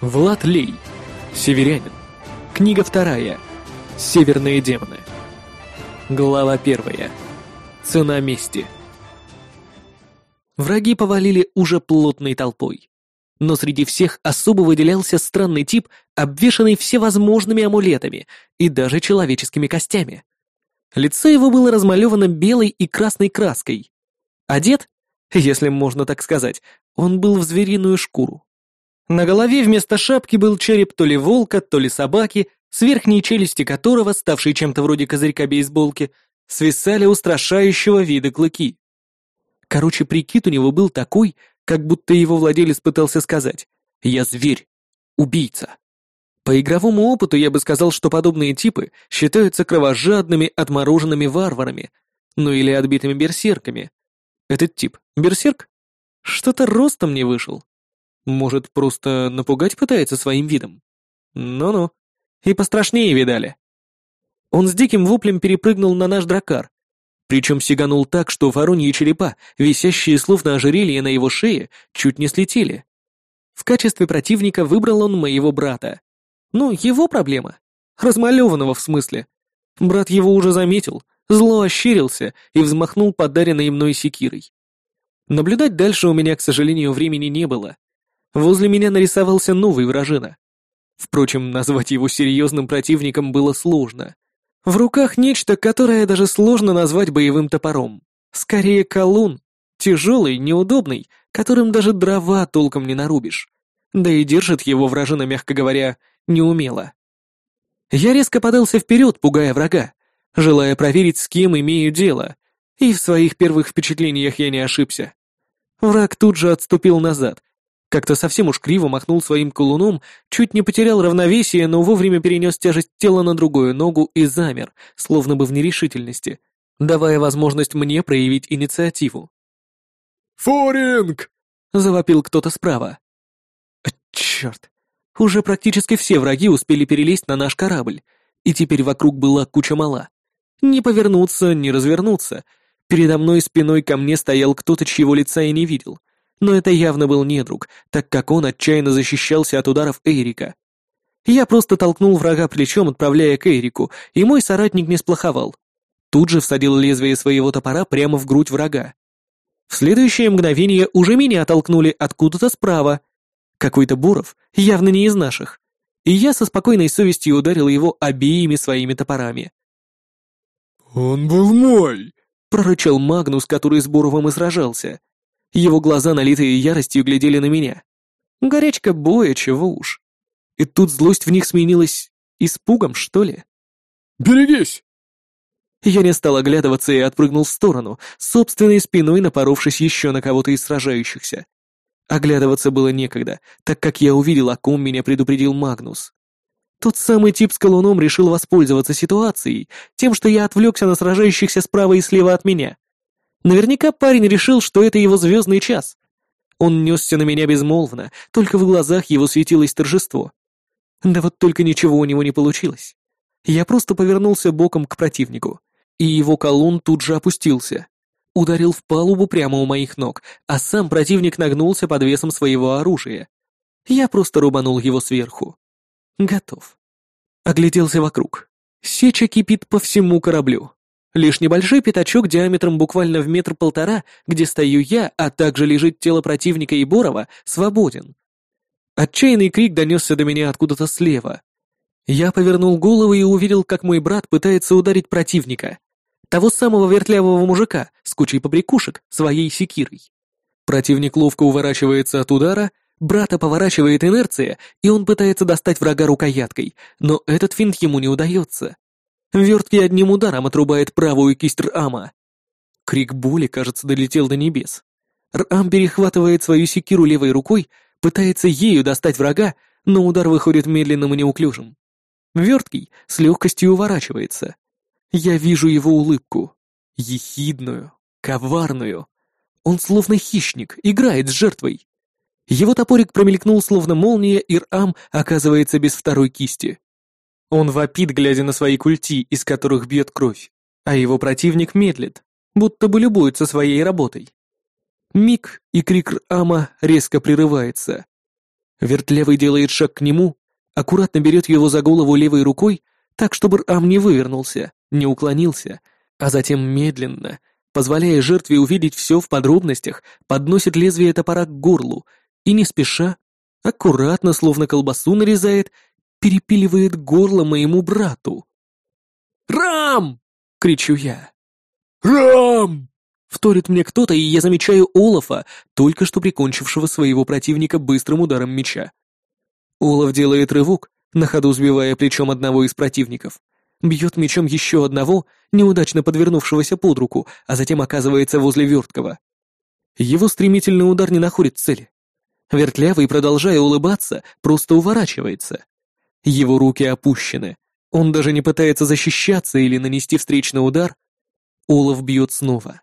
Влад Лей. Северянин. Книга вторая. Северные демоны. Глава первая. Цена мести. Враги повалили уже плотной толпой. Но среди всех особо выделялся странный тип, обвешанный всевозможными амулетами и даже человеческими костями. Лицо его было размалевано белой и красной краской. Одет, если можно так сказать, он был в звериную шкуру. На голове вместо шапки был череп то ли волка, то ли собаки, с верхней челюсти которого, ставшей чем-то вроде козырька бейсболки, свисали устрашающего вида клыки. Короче, прикид у него был такой, как будто его владелец пытался сказать «Я зверь, убийца». По игровому опыту я бы сказал, что подобные типы считаются кровожадными отмороженными варварами, ну или отбитыми берсерками. Этот тип — берсерк? Что-то ростом не вышел. Может, просто напугать пытается своим видом? Ну-ну. И пострашнее видали. Он с диким воплем перепрыгнул на наш дракар. Причем сиганул так, что вороньи черепа, висящие словно ожерелье на его шее, чуть не слетели. В качестве противника выбрал он моего брата. Ну, его проблема. Размалеванного в смысле. Брат его уже заметил, зло ощерился и взмахнул подаренной мной секирой. Наблюдать дальше у меня, к сожалению, времени не было. Возле меня нарисовался новый вражина. Впрочем, назвать его серьезным противником было сложно. В руках нечто, которое даже сложно назвать боевым топором. Скорее колун. Тяжелый, неудобный, которым даже дрова толком не нарубишь. Да и держит его вражина, мягко говоря, неумело. Я резко подался вперед, пугая врага, желая проверить, с кем имею дело. И в своих первых впечатлениях я не ошибся. Враг тут же отступил назад, как-то совсем уж криво махнул своим колуном, чуть не потерял равновесие, но вовремя перенес тяжесть тела на другую ногу и замер, словно бы в нерешительности, давая возможность мне проявить инициативу. «Форинг!» — завопил кто-то справа. А, черт! Уже практически все враги успели перелезть на наш корабль, и теперь вокруг была куча мала. Не повернуться, не развернуться. Передо мной спиной ко мне стоял кто-то, чьего лица я не видел — но это явно был недруг, так как он отчаянно защищался от ударов Эрика. Я просто толкнул врага плечом, отправляя к Эрику, и мой соратник не сплоховал. Тут же всадил лезвие своего топора прямо в грудь врага. В следующее мгновение уже меня толкнули откуда-то справа. Какой-то Буров, явно не из наших. И я со спокойной совестью ударил его обеими своими топорами. «Он был мой!» — прорычал Магнус, который с Буровым и сражался. Его глаза, налитые яростью, глядели на меня. Горячка боя, чего уж. И тут злость в них сменилась испугом, что ли? «Берегись!» Я не стал оглядываться и отпрыгнул в сторону, собственной спиной напоровшись еще на кого-то из сражающихся. Оглядываться было некогда, так как я увидел, о ком меня предупредил Магнус. Тот самый тип с колуном решил воспользоваться ситуацией, тем, что я отвлекся на сражающихся справа и слева от меня. Наверняка парень решил, что это его звездный час. Он несся на меня безмолвно, только в глазах его светилось торжество. Да вот только ничего у него не получилось. Я просто повернулся боком к противнику, и его колун тут же опустился. Ударил в палубу прямо у моих ног, а сам противник нагнулся под весом своего оружия. Я просто рубанул его сверху. Готов. Огляделся вокруг. Сеча кипит по всему кораблю. Лишь небольшой пятачок диаметром буквально в метр-полтора, где стою я, а также лежит тело противника и Борова, свободен. Отчаянный крик донесся до меня откуда-то слева. Я повернул голову и увидел, как мой брат пытается ударить противника. Того самого вертлявого мужика с кучей побрякушек, своей секирой. Противник ловко уворачивается от удара, брата поворачивает инерция, и он пытается достать врага рукояткой, но этот финт ему не удается. Верткий одним ударом отрубает правую кисть Рама. Крик боли, кажется, долетел до небес. Рам перехватывает свою секиру левой рукой, пытается ею достать врага, но удар выходит медленным и неуклюжим. Верткий с легкостью уворачивается. Я вижу его улыбку. Ехидную, коварную. Он словно хищник, играет с жертвой. Его топорик промелькнул словно молния, и Рам оказывается без второй кисти. Он вопит, глядя на свои культи, из которых бьет кровь, а его противник медлит, будто бы любуется своей работой. Миг, и крик Ама резко прерывается. Вертлявый делает шаг к нему, аккуратно берет его за голову левой рукой, так, чтобы Ам не вывернулся, не уклонился, а затем медленно, позволяя жертве увидеть все в подробностях, подносит лезвие топора к горлу и не спеша, аккуратно, словно колбасу нарезает, перепиливает горло моему брату. «Рам!» — кричу я. «Рам!» — вторит мне кто-то, и я замечаю Олафа, только что прикончившего своего противника быстрым ударом меча. Олаф делает рывок, на ходу сбивая плечом одного из противников, бьет мечом еще одного, неудачно подвернувшегося под руку, а затем оказывается возле верткого. Его стремительный удар не находит цели. Вертлявый, продолжая улыбаться, просто уворачивается. Его руки опущены. Он даже не пытается защищаться или нанести встречный удар. Олаф бьет снова.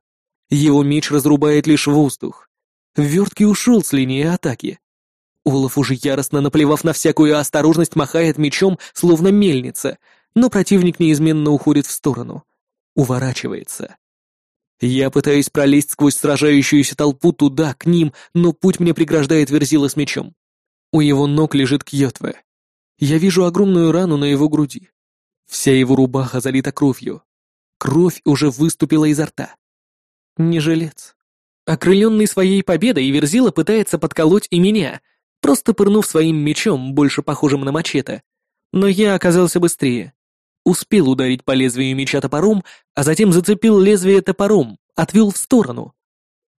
Его меч разрубает лишь воздух. Верткий ушел с линии атаки. Олаф, уже яростно наплевав на всякую осторожность, махает мечом, словно мельница, но противник неизменно уходит в сторону. Уворачивается. Я пытаюсь пролезть сквозь сражающуюся толпу туда, к ним, но путь мне преграждает Верзила с мечом. У его ног лежит Кьотве. Я вижу огромную рану на его груди. Вся его рубаха залита кровью. Кровь уже выступила изо рта. Не жилец. Окрыленный своей победой, Верзила пытается подколоть и меня, просто пырнув своим мечом, больше похожим на мачете. Но я оказался быстрее. Успел ударить по лезвию меча топором, а затем зацепил лезвие топором, отвел в сторону.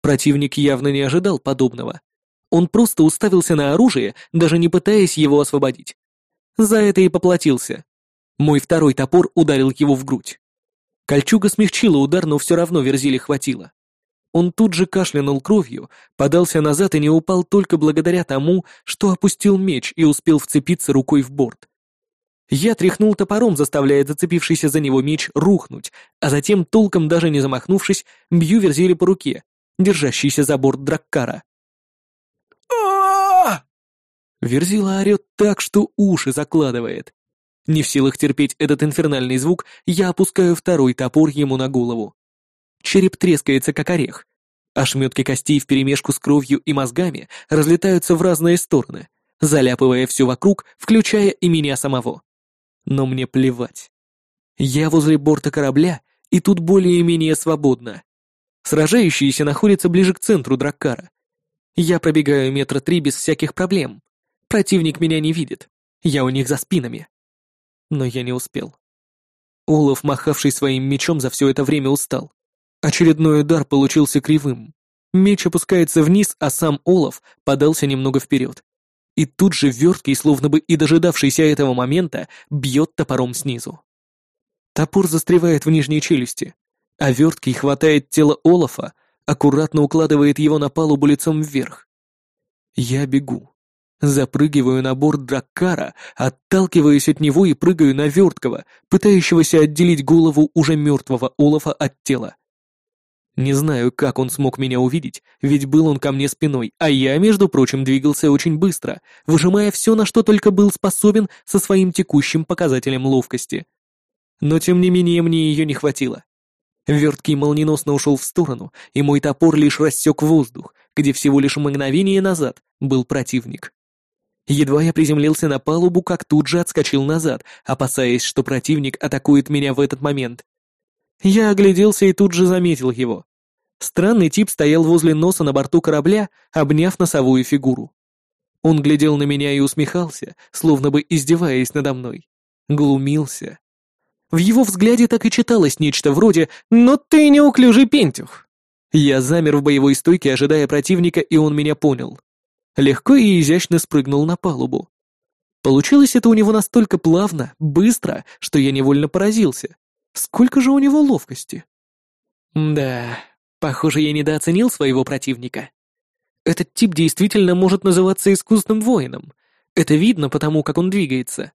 Противник явно не ожидал подобного. Он просто уставился на оружие, даже не пытаясь его освободить. За это и поплатился. Мой второй топор ударил его в грудь. Кольчуга смягчила удар, но все равно Верзили хватило. Он тут же кашлянул кровью, подался назад и не упал только благодаря тому, что опустил меч и успел вцепиться рукой в борт. Я тряхнул топором, заставляя зацепившийся за него меч рухнуть, а затем, толком даже не замахнувшись, бью Верзили по руке, держащийся за борт Драккара. Верзила орет так, что уши закладывает. Не в силах терпеть этот инфернальный звук, я опускаю второй топор ему на голову. Череп трескается, как орех. Ошметки костей вперемешку с кровью и мозгами разлетаются в разные стороны, заляпывая все вокруг, включая и меня самого но мне плевать. Я возле борта корабля, и тут более-менее свободно. Сражающиеся находятся ближе к центру Драккара. Я пробегаю метра три без всяких проблем. Противник меня не видит. Я у них за спинами. Но я не успел. Олаф, махавший своим мечом, за все это время устал. Очередной удар получился кривым. Меч опускается вниз, а сам Олаф подался немного вперед и тут же верткий, словно бы и дожидавшийся этого момента, бьет топором снизу. Топор застревает в нижней челюсти, а верткий хватает тело Олафа, аккуратно укладывает его на палубу лицом вверх. Я бегу. Запрыгиваю на борт Драккара, отталкиваюсь от него и прыгаю на верткого, пытающегося отделить голову уже мертвого Олафа от тела. Не знаю, как он смог меня увидеть, ведь был он ко мне спиной, а я, между прочим, двигался очень быстро, выжимая все, на что только был способен со своим текущим показателем ловкости. Но тем не менее мне ее не хватило. Верткий молниеносно ушел в сторону, и мой топор лишь рассек воздух, где всего лишь мгновение назад был противник. Едва я приземлился на палубу, как тут же отскочил назад, опасаясь, что противник атакует меня в этот момент. Я огляделся и тут же заметил его. Странный тип стоял возле носа на борту корабля, обняв носовую фигуру. Он глядел на меня и усмехался, словно бы издеваясь надо мной. Глумился. В его взгляде так и читалось нечто вроде «Но ты неуклюжий пентюх!». Я замер в боевой стойке, ожидая противника, и он меня понял. Легко и изящно спрыгнул на палубу. Получилось это у него настолько плавно, быстро, что я невольно поразился. Сколько же у него ловкости? Да, Похоже, я недооценил своего противника. Этот тип действительно может называться искусным воином. Это видно потому, как он двигается.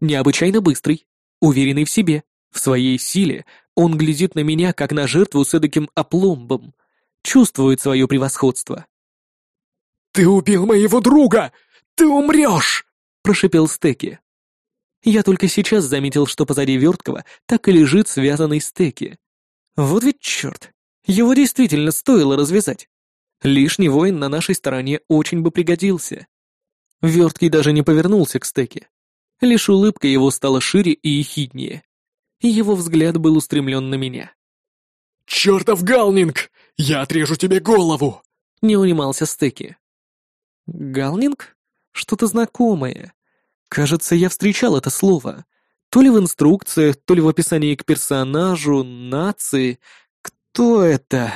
Необычайно быстрый, уверенный в себе, в своей силе. Он глядит на меня, как на жертву с эдаким опломбом. Чувствует свое превосходство. «Ты убил моего друга! Ты умрешь!» — прошипел Стеки. Я только сейчас заметил, что позади Верткова так и лежит связанный Стеки. Вот ведь черт. Его действительно стоило развязать. Лишний воин на нашей стороне очень бы пригодился. Верткий даже не повернулся к стеке. Лишь улыбка его стала шире и ехиднее. Его взгляд был устремлен на меня. «Чертов Галнинг! Я отрежу тебе голову!» Не унимался стеки. «Галнинг? Что-то знакомое. Кажется, я встречал это слово. То ли в инструкциях, то ли в описании к персонажу, нации. Кто это?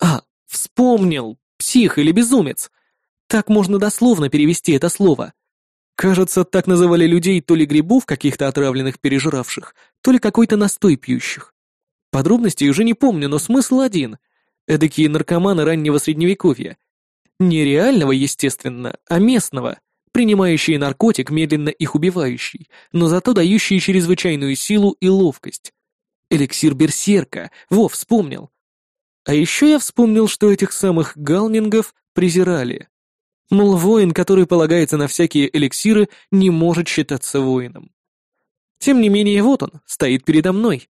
А, вспомнил! Псих или безумец. Так можно дословно перевести это слово. Кажется, так называли людей то ли грибов каких-то отравленных пережравших, то ли какой-то настой пьющих. Подробностей уже не помню, но смысл один. Эдакие наркоманы раннего средневековья. Не реального, естественно, а местного, принимающие наркотик, медленно их убивающий, но зато дающие чрезвычайную силу и ловкость. Эликсир берсерка, во, вспомнил. А еще я вспомнил, что этих самых галнингов презирали. Мол, воин, который полагается на всякие эликсиры, не может считаться воином. Тем не менее, вот он, стоит передо мной.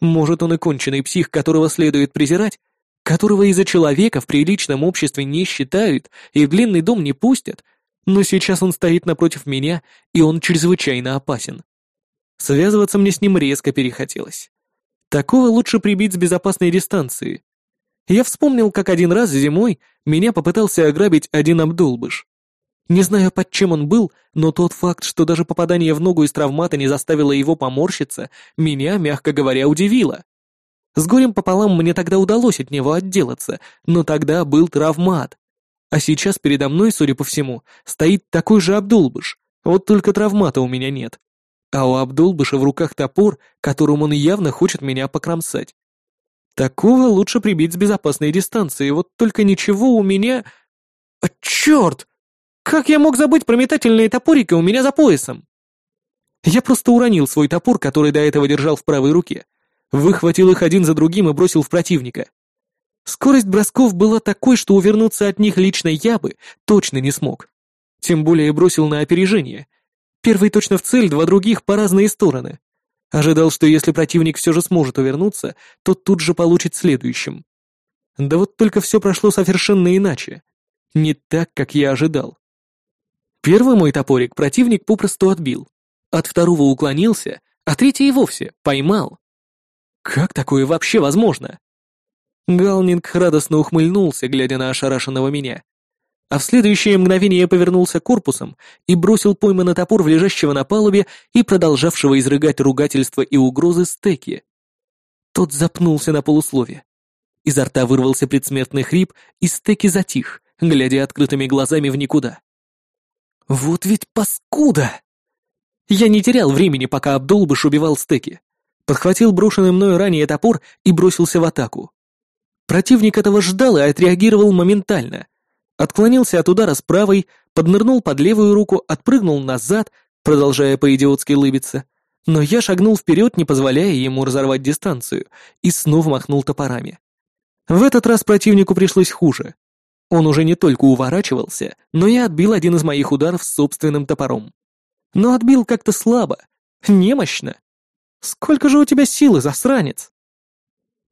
Может, он и конченый псих, которого следует презирать, которого из-за человека в приличном обществе не считают и в длинный дом не пустят, но сейчас он стоит напротив меня, и он чрезвычайно опасен. Связываться мне с ним резко перехотелось. Такого лучше прибить с безопасной дистанции. Я вспомнил, как один раз зимой меня попытался ограбить один Абдулбыш. Не знаю, под чем он был, но тот факт, что даже попадание в ногу из травмата не заставило его поморщиться, меня, мягко говоря, удивило. С горем пополам мне тогда удалось от него отделаться, но тогда был травмат. А сейчас передо мной, судя по всему, стоит такой же Абдулбыш, вот только травмата у меня нет. А у Абдулбыша в руках топор, которым он явно хочет меня покромсать. Такого лучше прибить с безопасной дистанции, вот только ничего у меня... А, черт! Как я мог забыть про метательные топорики у меня за поясом? Я просто уронил свой топор, который до этого держал в правой руке, выхватил их один за другим и бросил в противника. Скорость бросков была такой, что увернуться от них лично я бы точно не смог. Тем более бросил на опережение. Первый точно в цель, два других по разные стороны. Ожидал, что если противник все же сможет увернуться, то тут же получит следующим. Да вот только все прошло совершенно иначе. Не так, как я ожидал. Первый мой топорик противник попросту отбил. От второго уклонился, а третий и вовсе поймал. Как такое вообще возможно? Галнинг радостно ухмыльнулся, глядя на ошарашенного меня а в следующее мгновение повернулся корпусом и бросил пойманный топор в лежащего на палубе и продолжавшего изрыгать ругательства и угрозы стеки. Тот запнулся на полуслове. Изо рта вырвался предсмертный хрип, и стеки затих, глядя открытыми глазами в никуда. «Вот ведь паскуда!» Я не терял времени, пока Абдулбыш убивал стеки. Подхватил брошенный мною ранее топор и бросился в атаку. Противник этого ждал и отреагировал моментально, Отклонился от удара с правой, поднырнул под левую руку, отпрыгнул назад, продолжая по-идиотски лыбиться. Но я шагнул вперед, не позволяя ему разорвать дистанцию, и снова махнул топорами. В этот раз противнику пришлось хуже. Он уже не только уворачивался, но и отбил один из моих ударов собственным топором. Но отбил как-то слабо, немощно. Сколько же у тебя силы, засранец?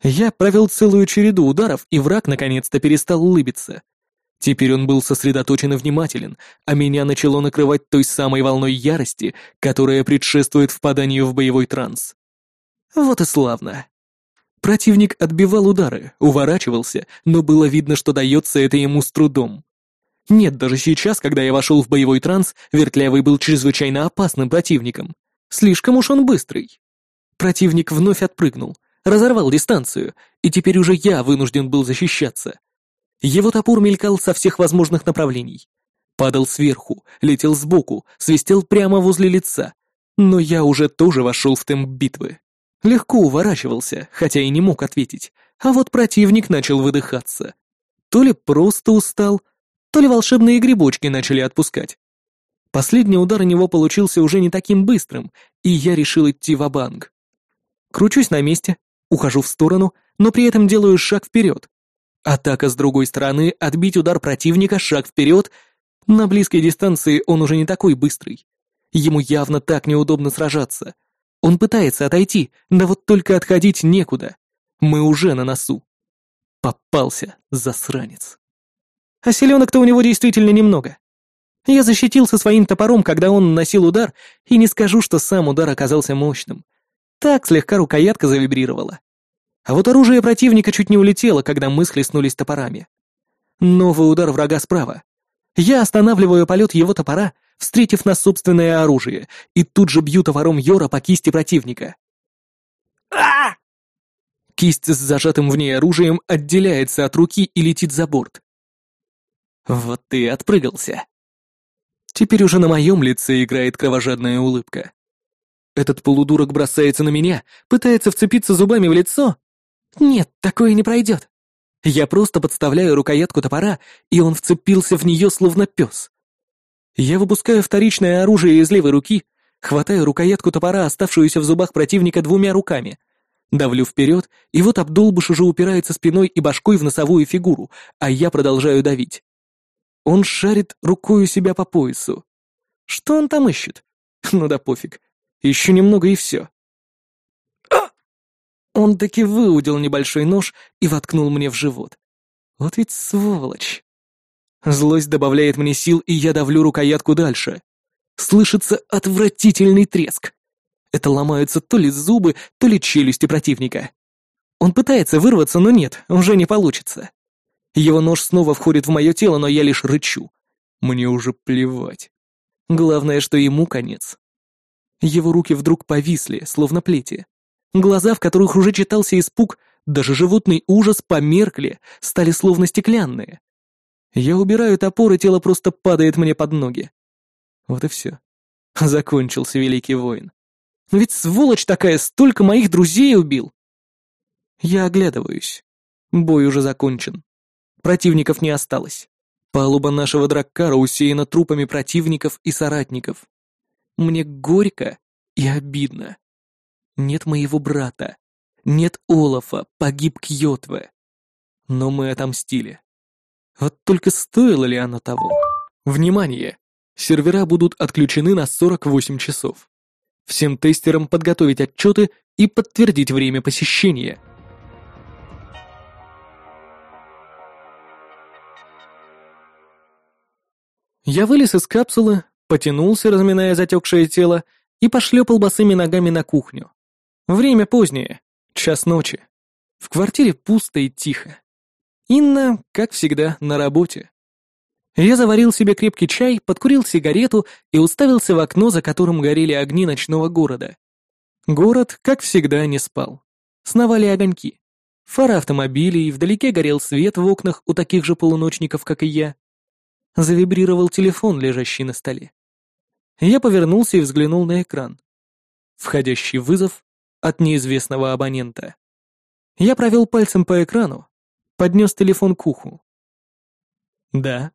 Я провел целую череду ударов, и враг наконец-то перестал улыбиться. Теперь он был сосредоточен и внимателен, а меня начало накрывать той самой волной ярости, которая предшествует впаданию в боевой транс. Вот и славно. Противник отбивал удары, уворачивался, но было видно, что дается это ему с трудом. Нет, даже сейчас, когда я вошел в боевой транс, Вертлявый был чрезвычайно опасным противником. Слишком уж он быстрый. Противник вновь отпрыгнул, разорвал дистанцию, и теперь уже я вынужден был защищаться. Его топор мелькал со всех возможных направлений. Падал сверху, летел сбоку, свистел прямо возле лица. Но я уже тоже вошел в темп битвы. Легко уворачивался, хотя и не мог ответить, а вот противник начал выдыхаться. То ли просто устал, то ли волшебные грибочки начали отпускать. Последний удар у него получился уже не таким быстрым, и я решил идти в банк Кручусь на месте, ухожу в сторону, но при этом делаю шаг вперед, Атака с другой стороны, отбить удар противника, шаг вперед. На близкой дистанции он уже не такой быстрый. Ему явно так неудобно сражаться. Он пытается отойти, да вот только отходить некуда. Мы уже на носу. Попался, засранец. А селенок-то у него действительно немного. Я защитился своим топором, когда он наносил удар, и не скажу, что сам удар оказался мощным. Так слегка рукоятка завибрировала. А вот оружие противника чуть не улетело, когда мы схлестнулись топорами. Новый удар врага справа. Я останавливаю полет его топора, встретив на собственное оружие, и тут же бью топором Йора по кисти противника. а Кисть с зажатым в ней оружием отделяется от руки и летит за борт. Вот ты отпрыгался. Теперь уже на моем лице играет кровожадная улыбка. Этот полудурок бросается на меня, пытается вцепиться зубами в лицо. Нет, такое не пройдет. Я просто подставляю рукоятку топора, и он вцепился в нее словно пес. Я выпускаю вторичное оружие из левой руки, хватаю рукоятку топора, оставшуюся в зубах противника двумя руками, давлю вперед, и вот Абдулбуш уже упирается спиной и башкой в носовую фигуру, а я продолжаю давить. Он шарит рукой у себя по поясу. Что он там ищет? Ну да пофиг. Еще немного и все. Он таки выудил небольшой нож и воткнул мне в живот. Вот ведь сволочь. Злость добавляет мне сил, и я давлю рукоятку дальше. Слышится отвратительный треск. Это ломаются то ли зубы, то ли челюсти противника. Он пытается вырваться, но нет, уже не получится. Его нож снова входит в мое тело, но я лишь рычу. Мне уже плевать. Главное, что ему конец. Его руки вдруг повисли, словно плети. Глаза, в которых уже читался испуг, даже животный ужас померкли, стали словно стеклянные. Я убираю топор, и тело просто падает мне под ноги. Вот и все. Закончился великий воин. Но ведь сволочь такая, столько моих друзей убил. Я оглядываюсь. Бой уже закончен. Противников не осталось. Палуба нашего драккара усеяна трупами противников и соратников. Мне горько и обидно. Нет моего брата. Нет Олафа, погиб Кьотве. Но мы отомстили. Вот только стоило ли оно того? Внимание! Сервера будут отключены на 48 часов. Всем тестерам подготовить отчеты и подтвердить время посещения. Я вылез из капсулы, потянулся, разминая затекшее тело, и пошлепал босыми ногами на кухню. Время позднее, час ночи. В квартире пусто и тихо. Инна, как всегда, на работе. Я заварил себе крепкий чай, подкурил сигарету и уставился в окно, за которым горели огни ночного города. Город, как всегда, не спал. Сновали огоньки. Фары автомобилей, вдалеке горел свет в окнах у таких же полуночников, как и я. Завибрировал телефон, лежащий на столе. Я повернулся и взглянул на экран. Входящий вызов от неизвестного абонента. Я провел пальцем по экрану, поднес телефон к уху. «Да»,